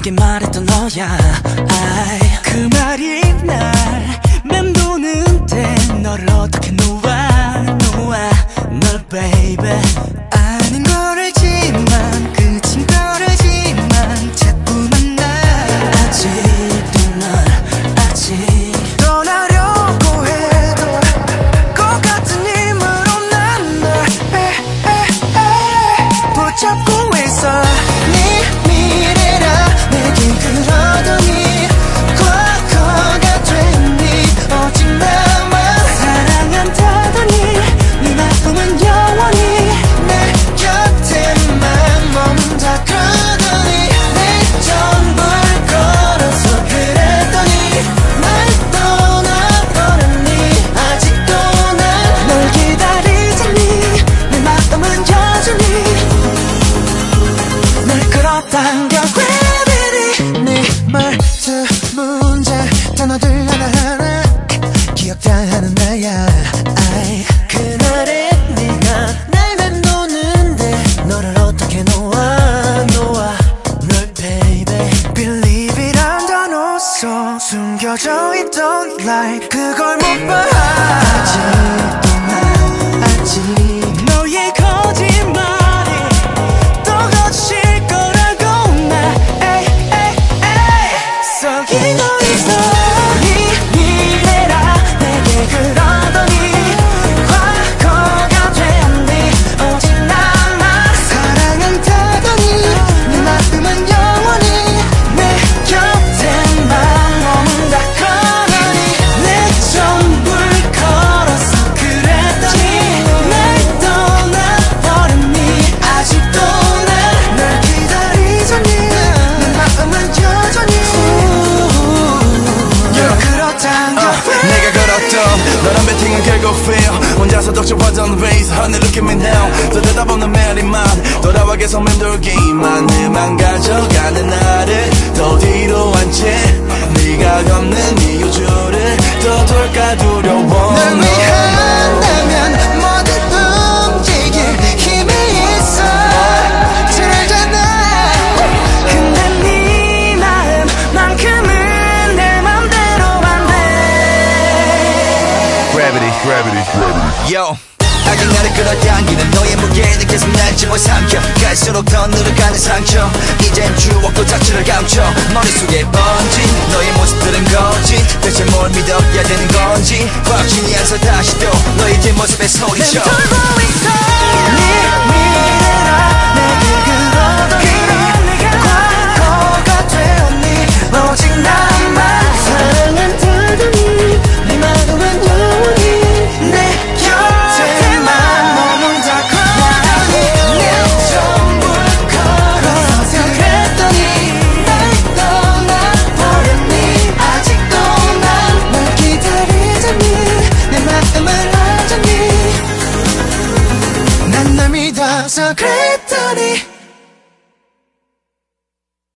거야. 아이, 그 말이 날 맴도는데 너를 어떻게 놓아 놓아. 널 baby 단어들 하나하나 기억 다 하는 나야. 아이, 그날의 네가 날 맴도는데 너를 어떻게 놓아 놓아. 널 baby believe 이란 단어 속 숨겨져 있던 lie 그걸 못 봐. 아직도 난 아직 너란 배팅은 결국 fail. 혼자서 독촉하던 race 하늘 look at me now 또 대답 없는 메아리만. 돌아와 계속 맴돌기만 내맘 가져가는 나를 더 뒤로 한채 Gravity Gravity. Yo 아직 나를 끌어당기는 너의 무게는 계속 날 집어삼켜. 갈수록 더 늘어가는 상처. 이젠 추억도 자취를 감춰. 머릿속에 번진 너의 모습들은 거짓. 대체 뭘 믿어야 되는 건지. 확신이 안서 다시 또 너의 뒷모습에 소리쳐 감사 그랬더니